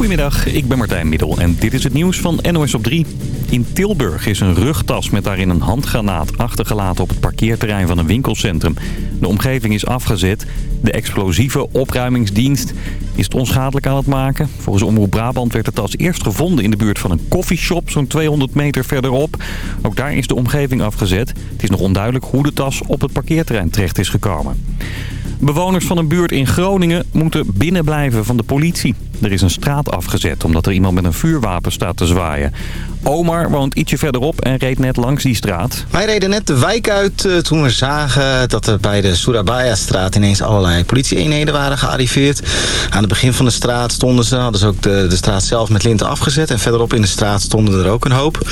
Goedemiddag, ik ben Martijn Middel en dit is het nieuws van NOS op 3. In Tilburg is een rugtas met daarin een handgranaat achtergelaten op het parkeerterrein van een winkelcentrum. De omgeving is afgezet. De explosieve opruimingsdienst is het onschadelijk aan het maken. Volgens Omroep Brabant werd de tas eerst gevonden in de buurt van een koffieshop zo'n 200 meter verderop. Ook daar is de omgeving afgezet. Het is nog onduidelijk hoe de tas op het parkeerterrein terecht is gekomen. Bewoners van een buurt in Groningen moeten binnenblijven van de politie. Er is een straat afgezet omdat er iemand met een vuurwapen staat te zwaaien. Omar woont ietsje verderop en reed net langs die straat. Wij reden net de wijk uit uh, toen we zagen dat er bij de Surabaya-straat ineens allerlei politieeenheden waren gearriveerd. Aan het begin van de straat stonden ze, hadden ze ook de, de straat zelf met linten afgezet. En verderop in de straat stonden er ook een hoop.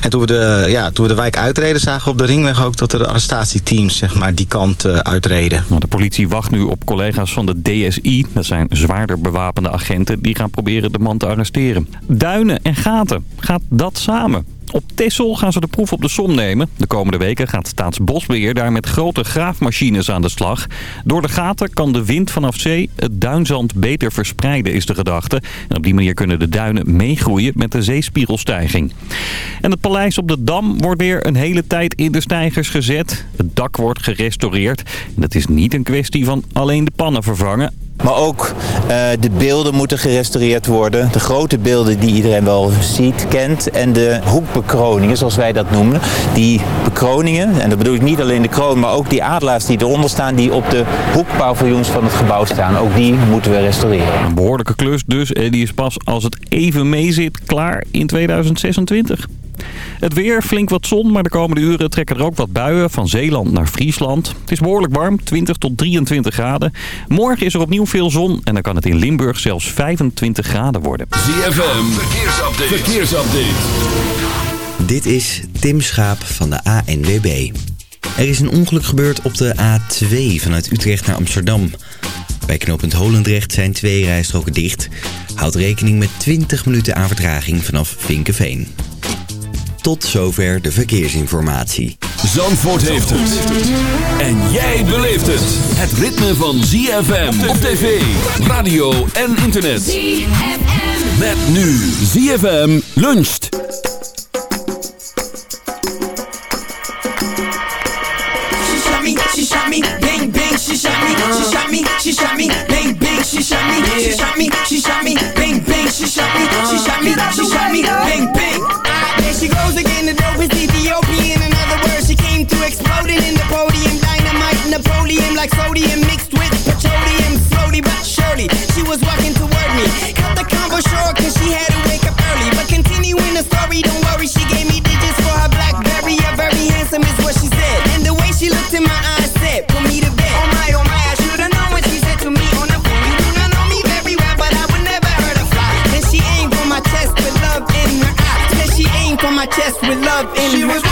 En toen we de, ja, toen we de wijk uitreden zagen we op de ringweg ook dat er de arrestatieteams zeg maar, die kant uh, uitreden. De politie wacht nu op collega's van de DSI. Dat zijn zwaarder bewapende agenten die gaan proberen de man te arresteren. Duinen en gaten. Gaat dat samen. Op Tessel gaan ze de proef op de som nemen. De komende weken gaat Staatsbosbeheer daar met grote graafmachines aan de slag. Door de gaten kan de wind vanaf zee het duinzand beter verspreiden, is de gedachte. En op die manier kunnen de duinen meegroeien met de zeespiegelstijging. En het paleis op de Dam wordt weer een hele tijd in de stijgers gezet. Het dak wordt gerestaureerd. En dat is niet een kwestie van alleen de pannen vervangen. Maar ook uh, de beelden moeten gerestaureerd worden. De grote beelden die iedereen wel ziet, kent. En de hoekbekroningen, zoals wij dat noemen. Die bekroningen, en dat bedoel ik niet alleen de kroon, maar ook die adelaars die eronder staan... die op de hoekpaviljoens van het gebouw staan. Ook die moeten we restaureren. Een behoorlijke klus dus. En die is pas als het even mee zit klaar in 2026. Het weer, flink wat zon, maar de komende uren trekken er ook wat buien van Zeeland naar Friesland. Het is behoorlijk warm, 20 tot 23 graden. Morgen is er opnieuw veel zon en dan kan het in Limburg zelfs 25 graden worden. ZFM, verkeersupdate. verkeersupdate. Dit is Tim Schaap van de ANWB. Er is een ongeluk gebeurd op de A2 vanuit Utrecht naar Amsterdam. Bij knooppunt Holendrecht zijn twee rijstroken dicht. Houd rekening met 20 minuten aan vertraging vanaf Vinkenveen. Tot zover de verkeersinformatie. Zandvoort heeft het. En jij beleeft het. Het ritme van ZFM op tv, radio en internet. ZFM. Met nu ZFM luncht. She shot me, bang bang, she shot me, she shot me, she shot me, bang bang, she shot me, uh-huh. she shot me, she shot me, bang bang. she goes again, the dope is Ethiopian. In other words, she came through exploding in the podium. Dynamite, Napoleon, like sodium mixed with petroleum. Slowly but surely, she was with love in she was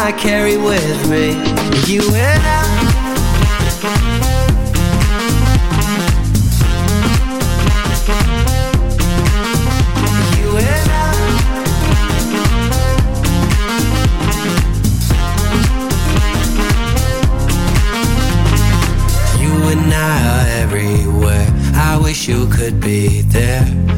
I carry with me. You and I. You And I are everywhere, I wish you could be there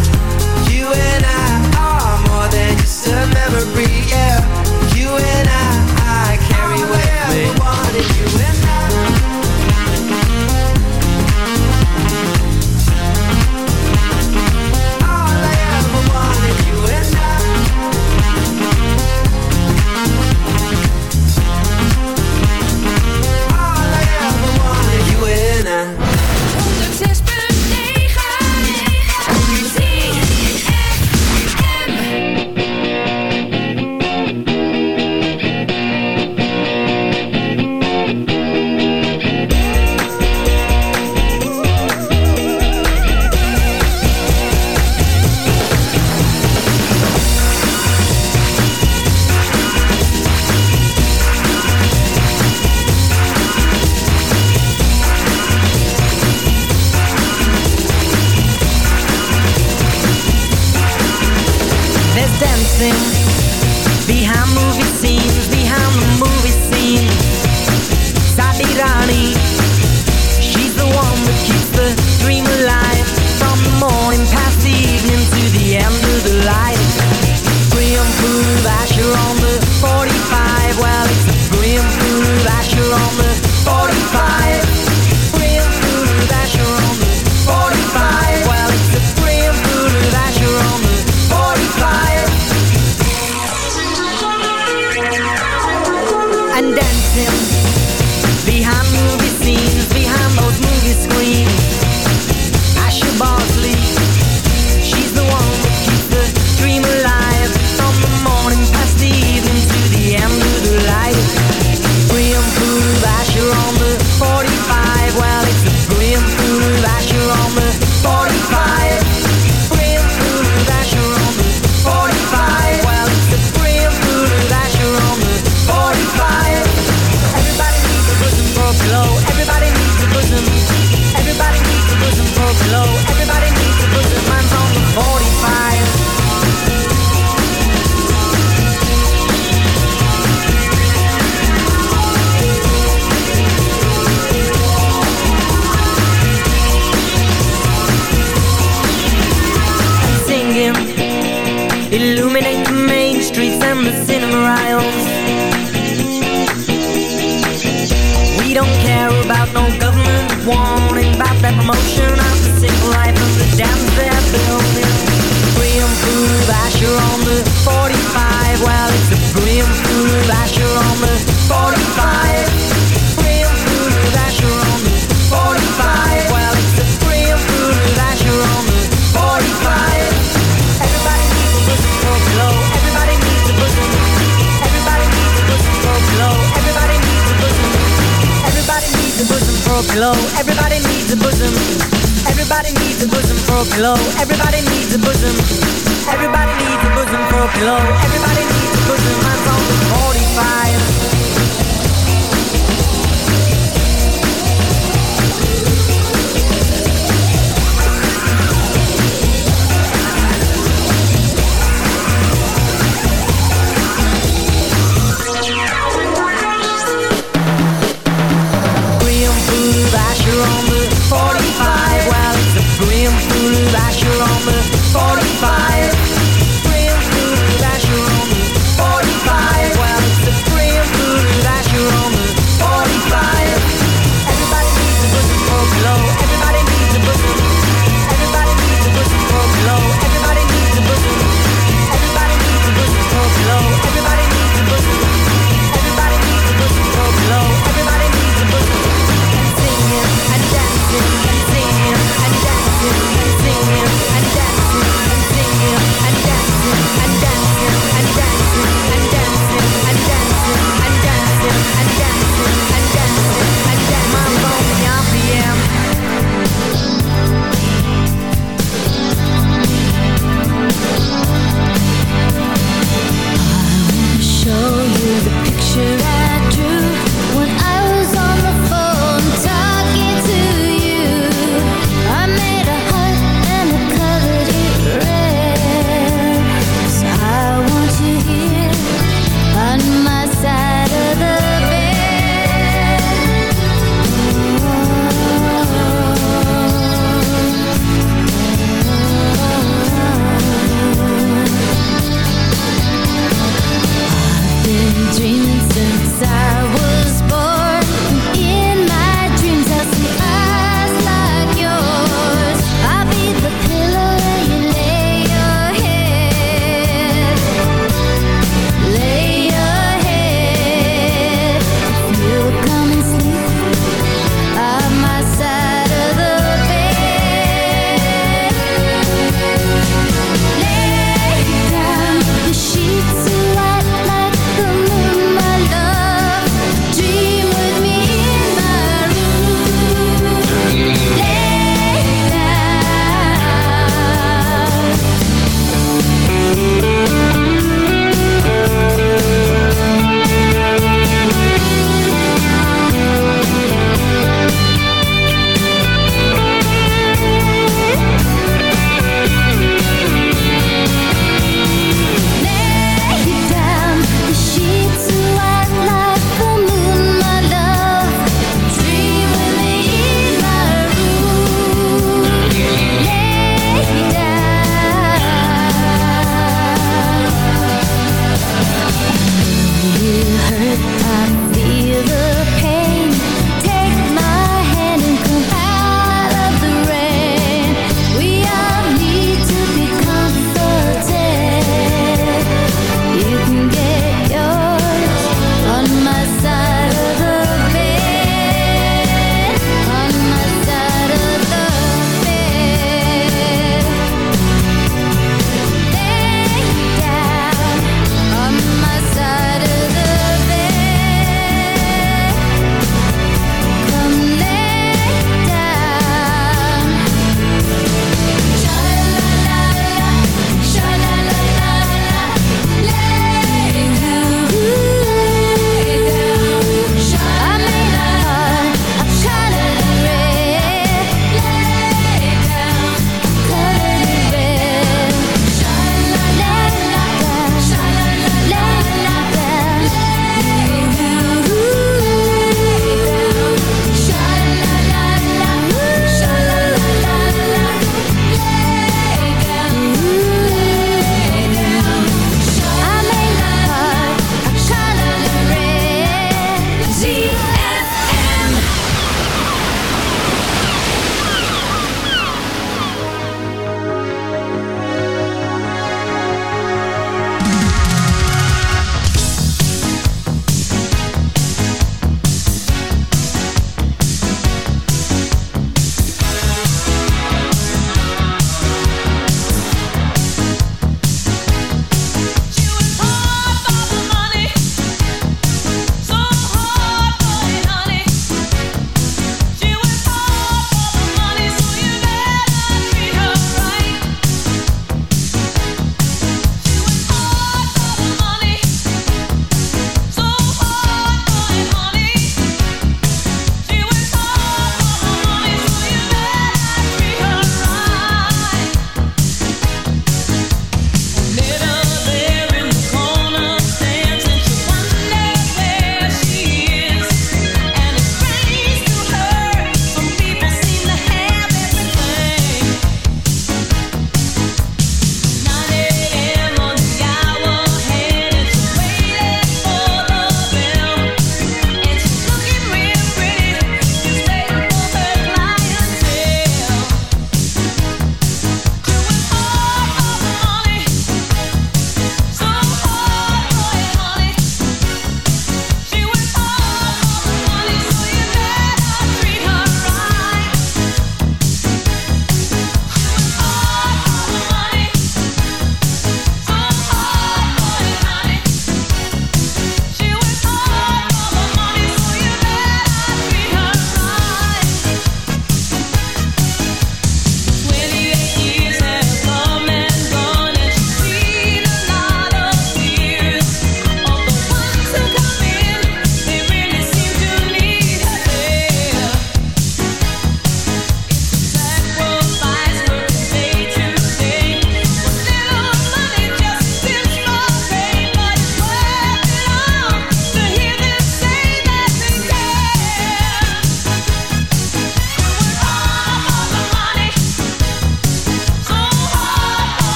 Bosom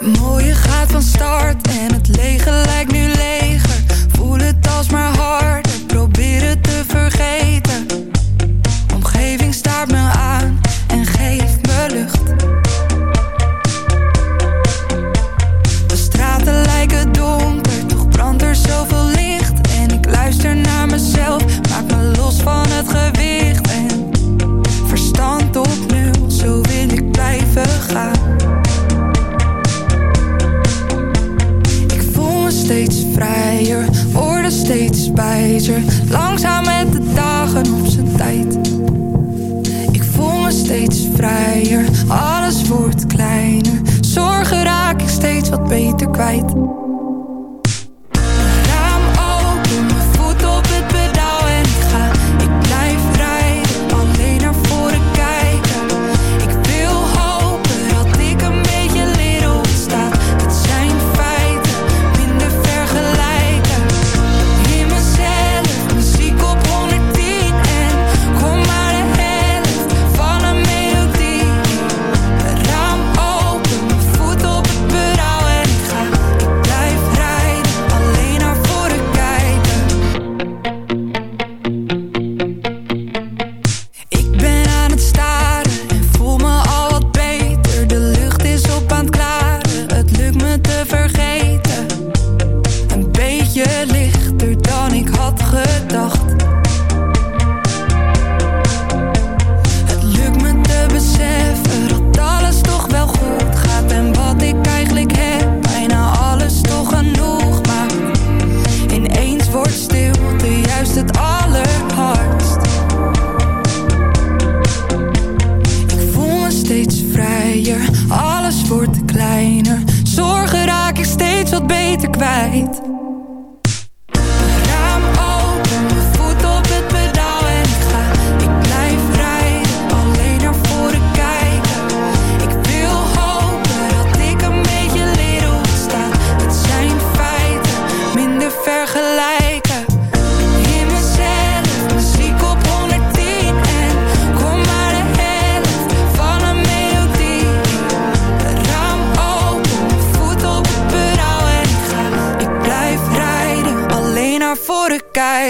Het mooie gaat van start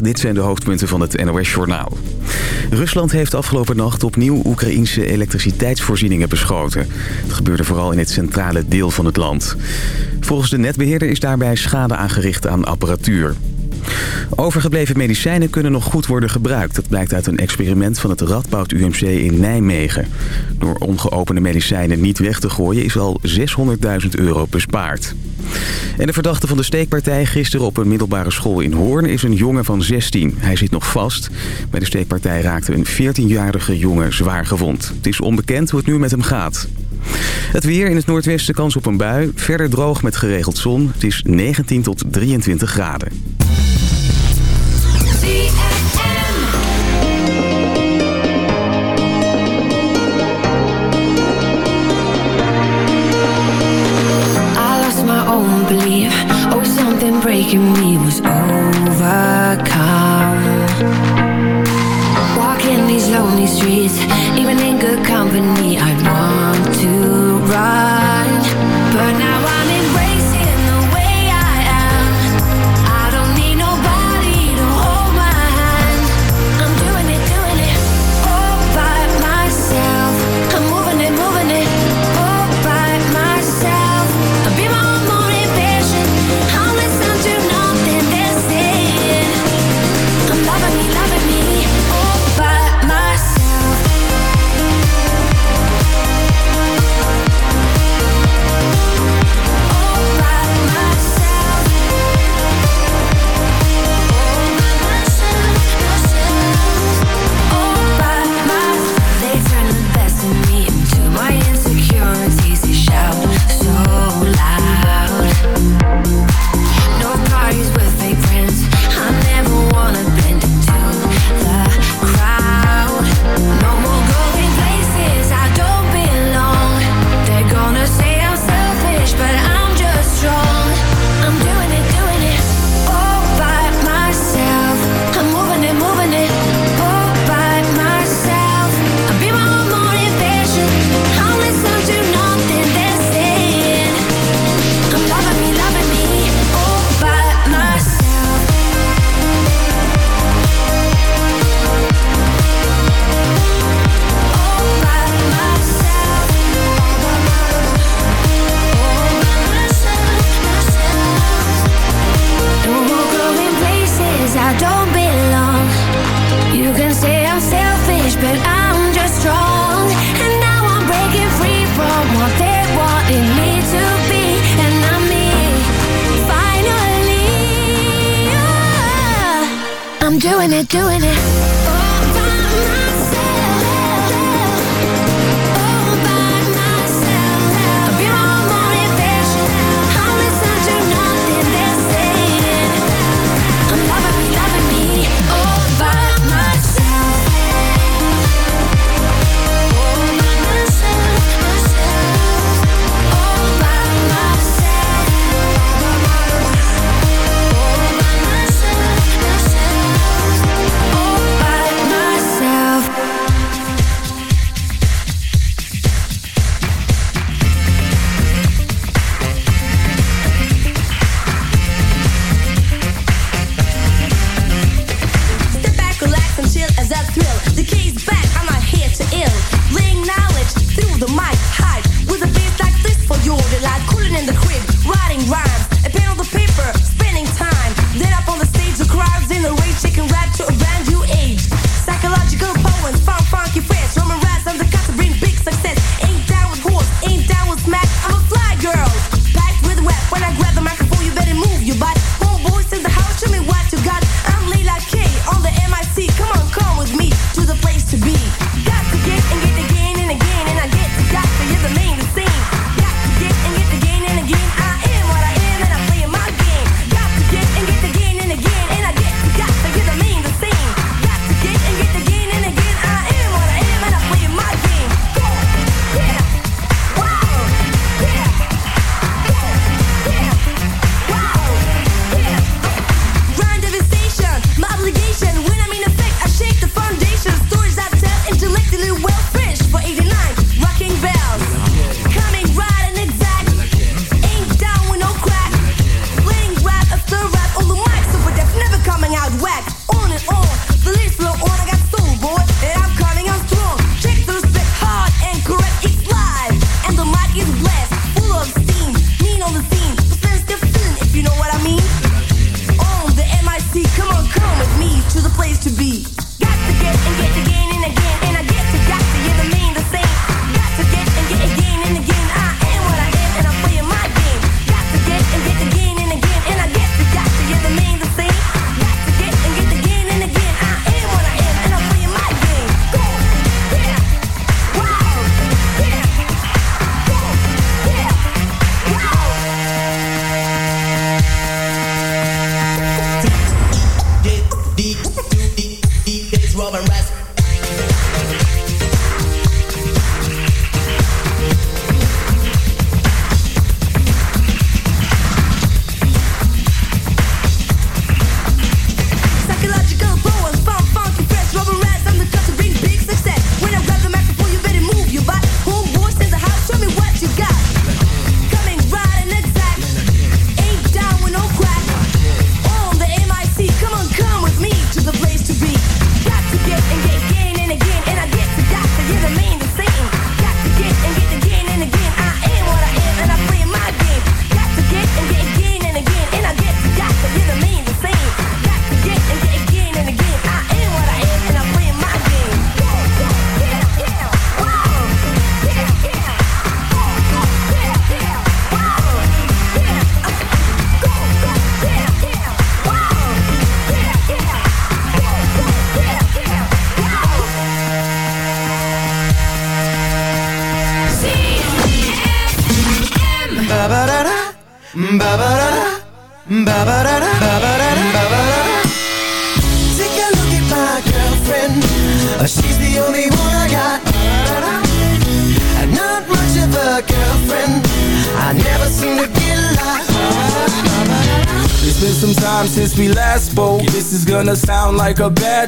Dit zijn de hoofdpunten van het NOS-journaal. Rusland heeft afgelopen nacht opnieuw Oekraïnse elektriciteitsvoorzieningen beschoten. Het gebeurde vooral in het centrale deel van het land. Volgens de netbeheerder is daarbij schade aangericht aan apparatuur. Overgebleven medicijnen kunnen nog goed worden gebruikt. Dat blijkt uit een experiment van het Radboud UMC in Nijmegen. Door ongeopende medicijnen niet weg te gooien is al 600.000 euro bespaard. En de verdachte van de steekpartij gisteren op een middelbare school in Hoorn is een jongen van 16. Hij zit nog vast. Bij de steekpartij raakte een 14-jarige jongen zwaar gewond. Het is onbekend hoe het nu met hem gaat. Het weer in het noordwesten kans op een bui. Verder droog met geregeld zon. Het is 19 tot 23 graden. Breaking me was overcome. Walking these lonely streets, even in good company, I want to run.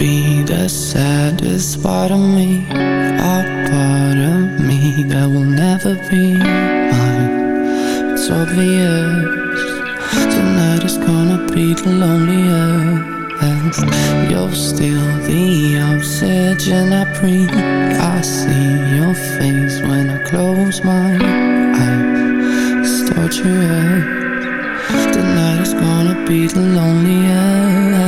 be the saddest part of me, a part of me that will never be mine. It's obvious tonight is gonna be the loneliest. You're still the oxygen I breathe. I see your face when I close my eyes. It's torturous. Tonight is gonna be the loneliest.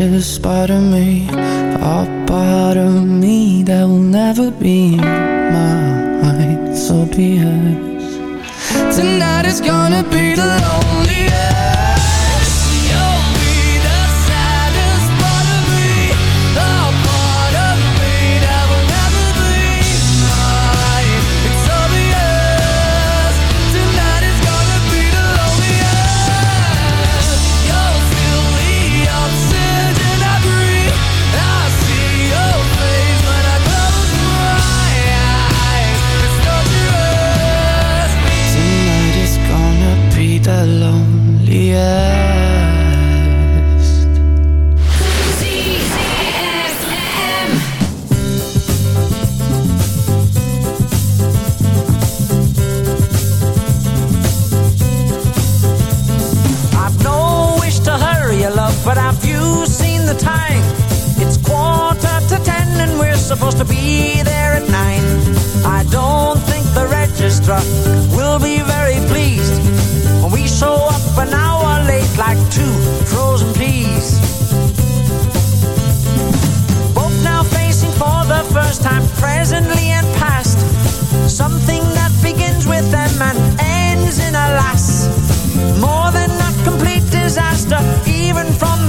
Saddest part of me,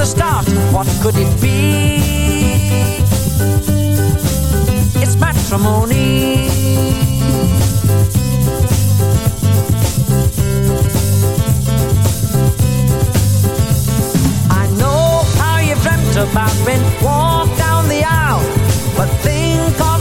the start. What could it be? It's matrimony. I know how you've dreamt about being walked down the aisle, but think of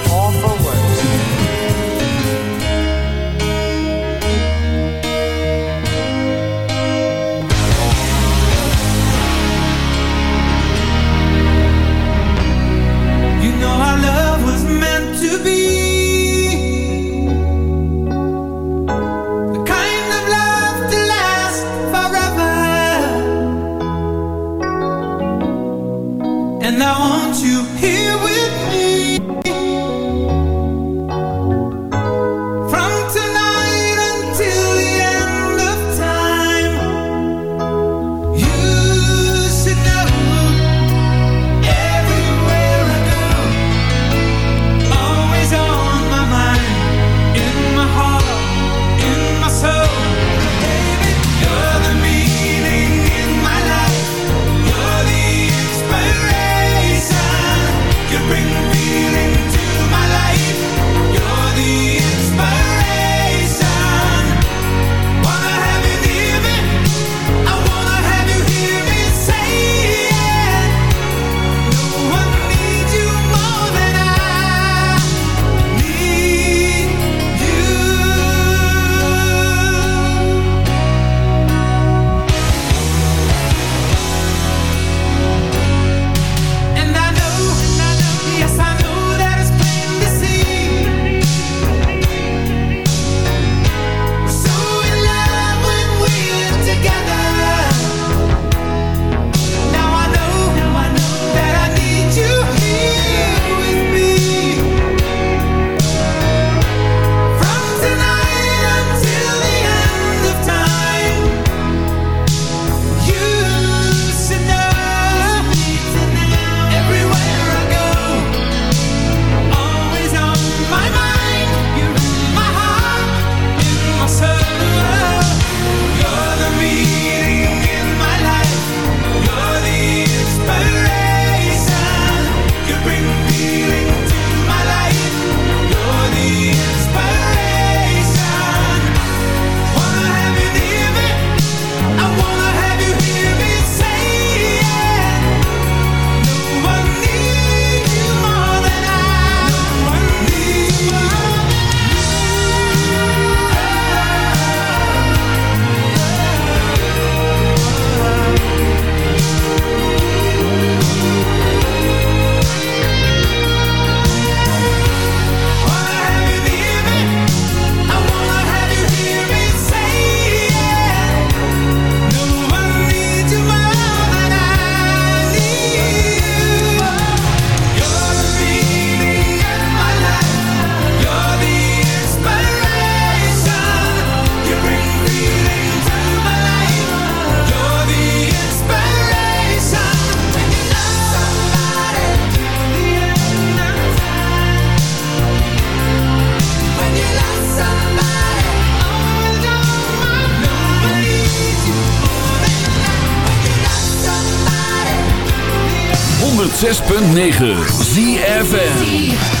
106.9 ZFN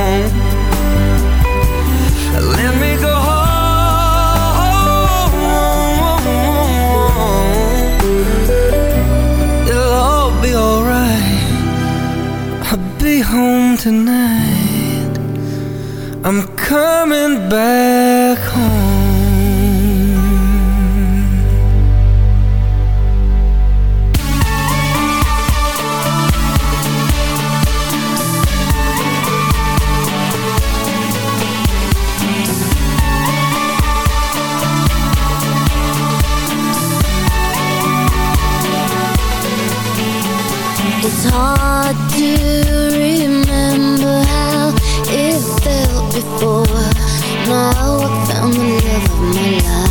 Tonight. I'm coming back home. It's hard to before. Now I found the love of my life.